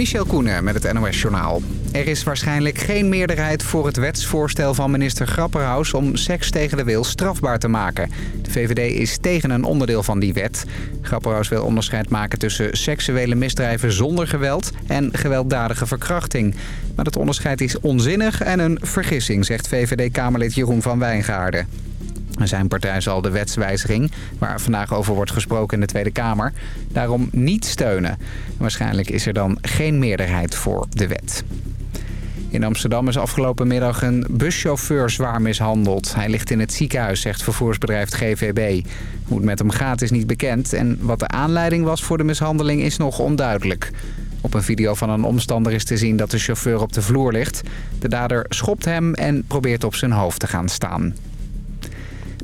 Michel Koenen met het NOS-journaal. Er is waarschijnlijk geen meerderheid voor het wetsvoorstel van minister Grapperhaus... om seks tegen de wil strafbaar te maken. De VVD is tegen een onderdeel van die wet. Grapperhaus wil onderscheid maken tussen seksuele misdrijven zonder geweld... en gewelddadige verkrachting. Maar dat onderscheid is onzinnig en een vergissing, zegt VVD-Kamerlid Jeroen van Wijngaarden. Zijn partij zal de wetswijziging, waar vandaag over wordt gesproken in de Tweede Kamer, daarom niet steunen. Waarschijnlijk is er dan geen meerderheid voor de wet. In Amsterdam is afgelopen middag een buschauffeur zwaar mishandeld. Hij ligt in het ziekenhuis, zegt vervoersbedrijf GVB. Hoe het met hem gaat is niet bekend en wat de aanleiding was voor de mishandeling is nog onduidelijk. Op een video van een omstander is te zien dat de chauffeur op de vloer ligt. De dader schopt hem en probeert op zijn hoofd te gaan staan.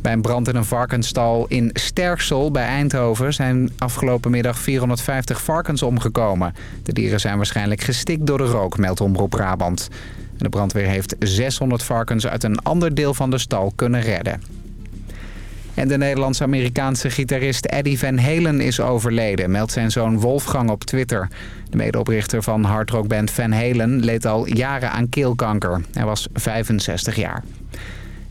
Bij een brand in een varkensstal in Sterksel bij Eindhoven zijn afgelopen middag 450 varkens omgekomen. De dieren zijn waarschijnlijk gestikt door de rook, meldt Omroep Brabant. De brandweer heeft 600 varkens uit een ander deel van de stal kunnen redden. En de Nederlands-Amerikaanse gitarist Eddie Van Halen is overleden, meldt zijn zoon Wolfgang op Twitter. De medeoprichter van hardrockband Van Halen leed al jaren aan keelkanker. Hij was 65 jaar.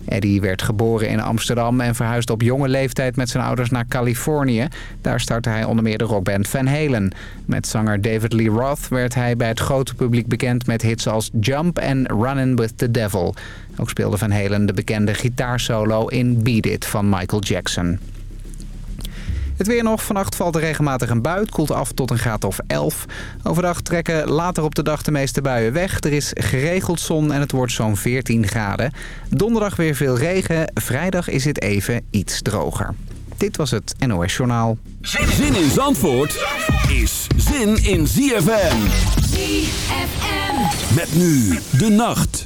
Eddie werd geboren in Amsterdam en verhuisde op jonge leeftijd met zijn ouders naar Californië. Daar startte hij onder meer de rockband Van Halen. Met zanger David Lee Roth werd hij bij het grote publiek bekend met hits als Jump en Runnin' with the Devil. Ook speelde Van Halen de bekende gitaarsolo in Beat It van Michael Jackson. Het weer nog. Vannacht valt er regelmatig een bui. Het koelt af tot een graad of 11. Overdag trekken later op de dag de meeste buien weg. Er is geregeld zon en het wordt zo'n 14 graden. Donderdag weer veel regen. Vrijdag is het even iets droger. Dit was het NOS Journaal. Zin in Zandvoort is zin in ZFM. ZFM. Met nu de nacht.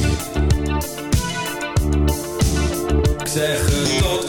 zeg het.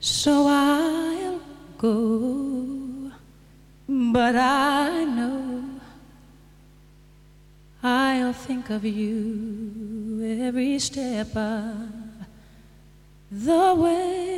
So I'll go, but I know I'll think of you every step of the way.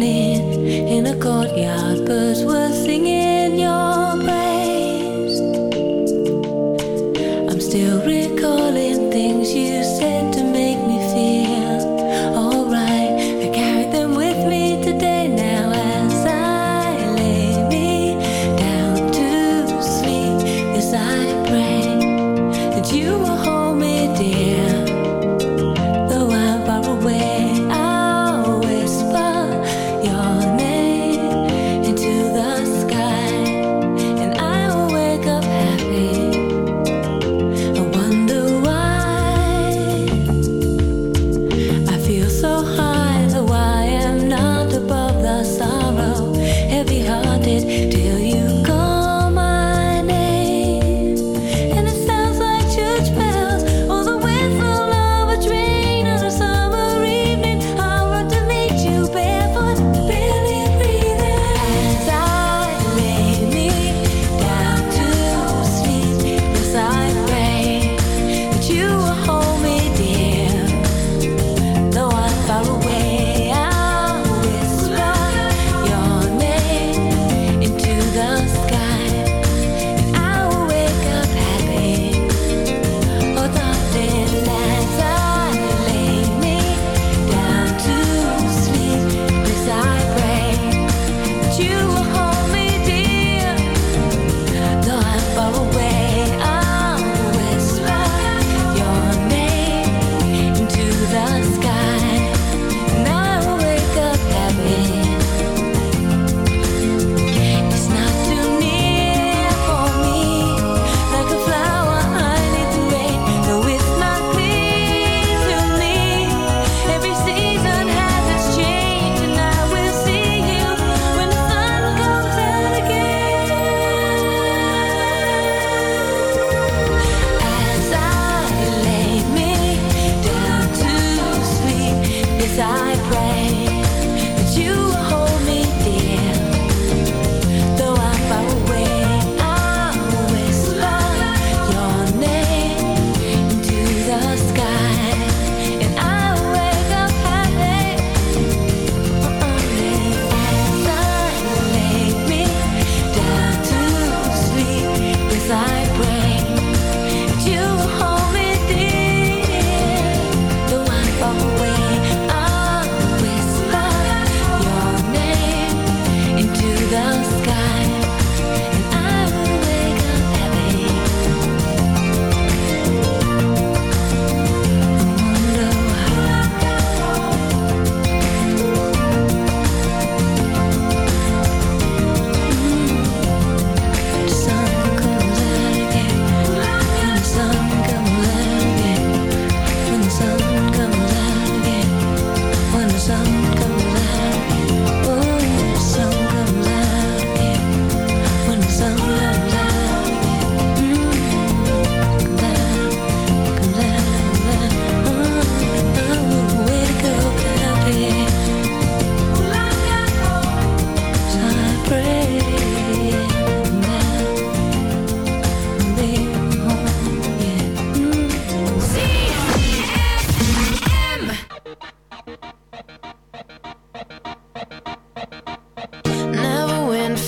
morning in a courtyard, birds were.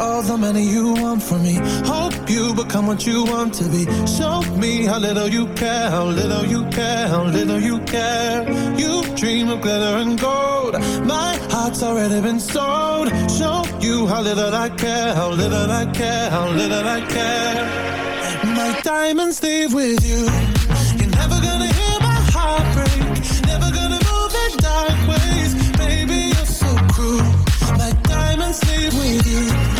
All the money you want from me. Hope you become what you want to be. Show me how little you care, how little you care, how little you care. You dream of glitter and gold. My heart's already been sold. Show you how little I care, how little I care, how little I care. My diamonds leave with you. You're never gonna hear my heart break. Never gonna move in dark ways. Baby, you're so cruel. My diamonds leave with you.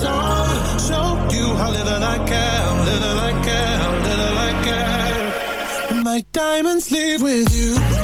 show you how little I care, little I care, little I care. My diamonds leave with you.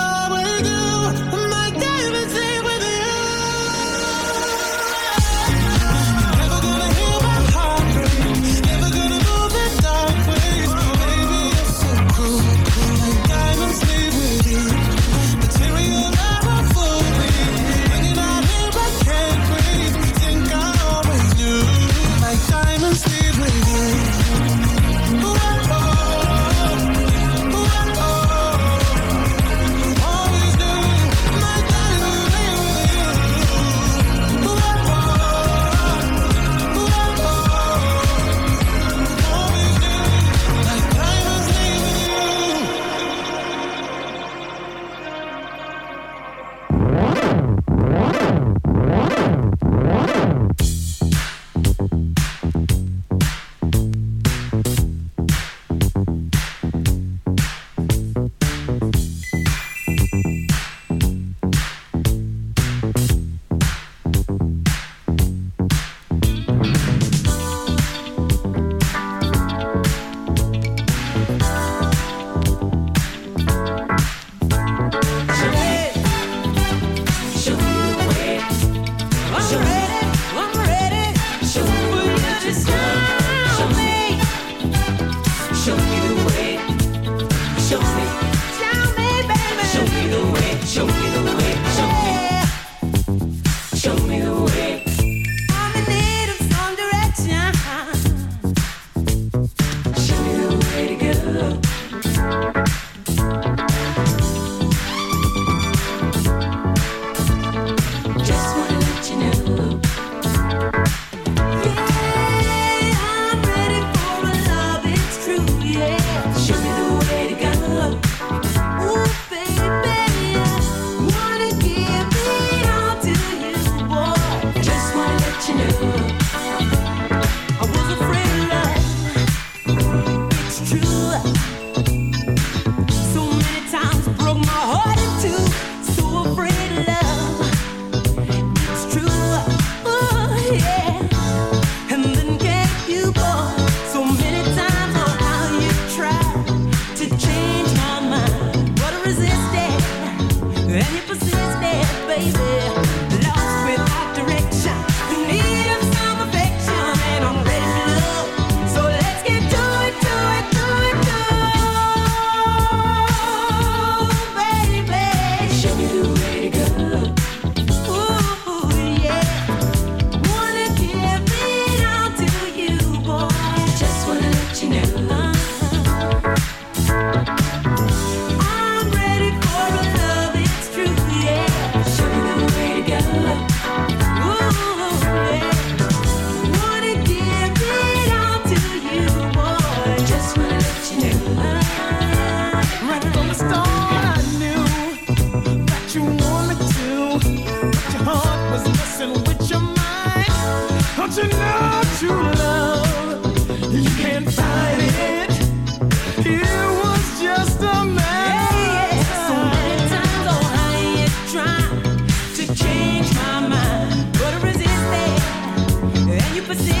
never seen.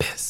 Piss.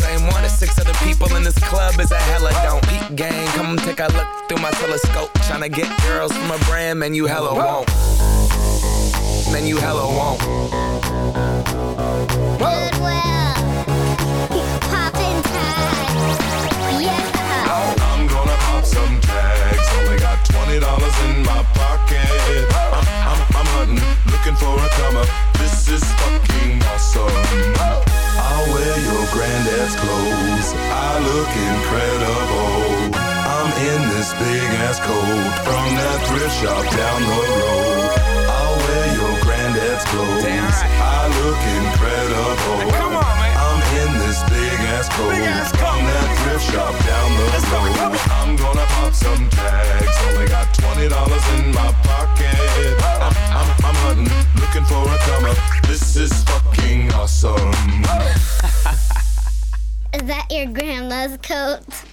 same one as six other people in this club is a hella don't. Peep gang, come take a look through my telescope. Tryna get girls from a brand, man, you hella won't. Man, you hella won't. Coat from that thrift shop down the road. I'll wear your granddad's clothes. I look incredible. Come on, man. I'm in this big ass coat ass coat. from that thrift shop down the road. I'm gonna pop some tags. Only got twenty dollars in my pocket. I'm, I'm, I'm hunting, looking for a come up. This is fucking awesome. Is that your grandma's coat?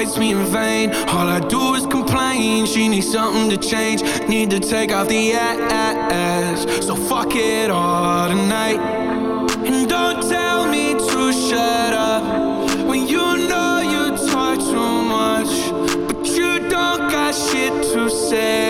fights me in vain. All I do is complain. She needs something to change. Need to take off the ass. So fuck it all tonight. And don't tell me to shut up. When you know you talk too much. But you don't got shit to say.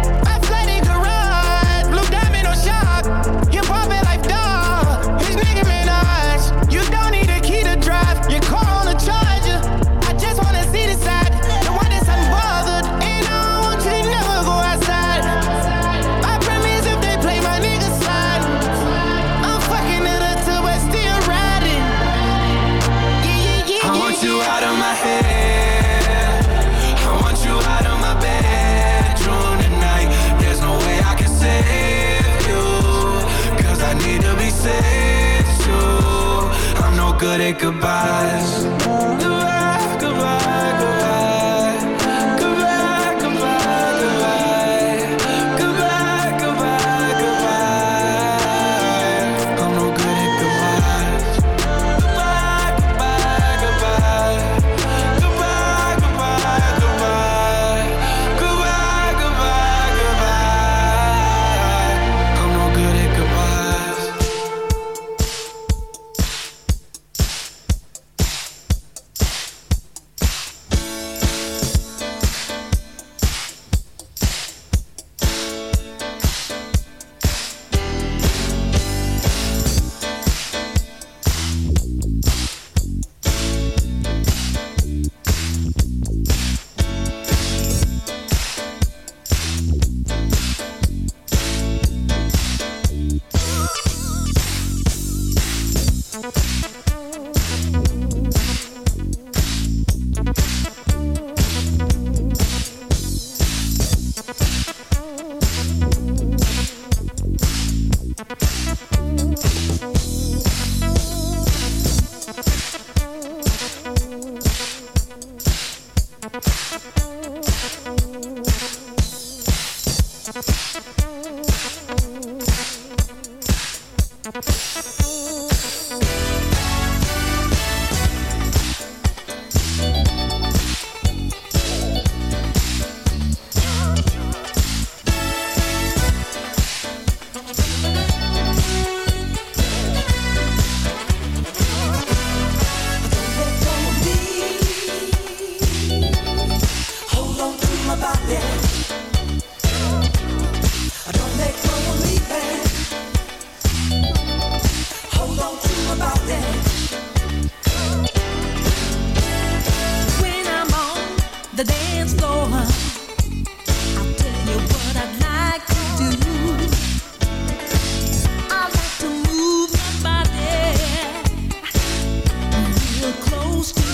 good at goodbyes.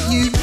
you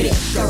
Mr.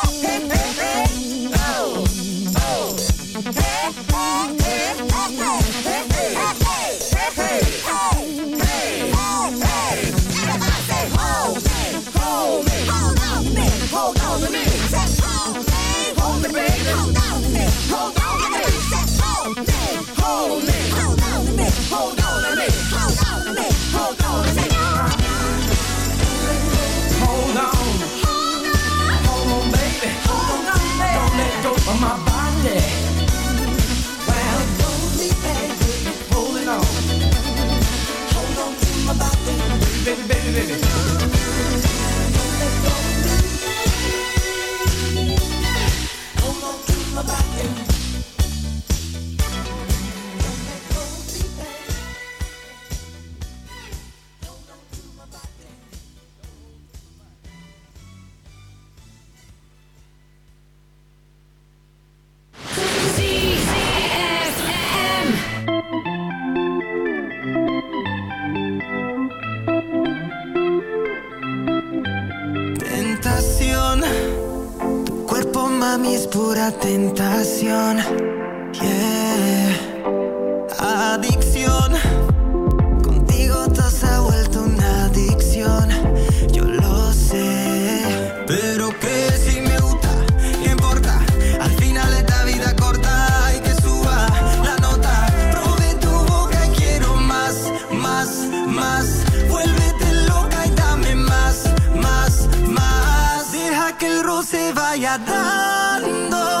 tentación. Yeah. Adicción, contigo todo se ha vuelto una adicción. Yo lo sé, pero que si me gusta, ¿qué importa? Al final esta vida corta y que suba la nota. Probé tu boca y quiero más, más, más. Vuélvete loca y dame más, más, más. Deja que el roce vaya dando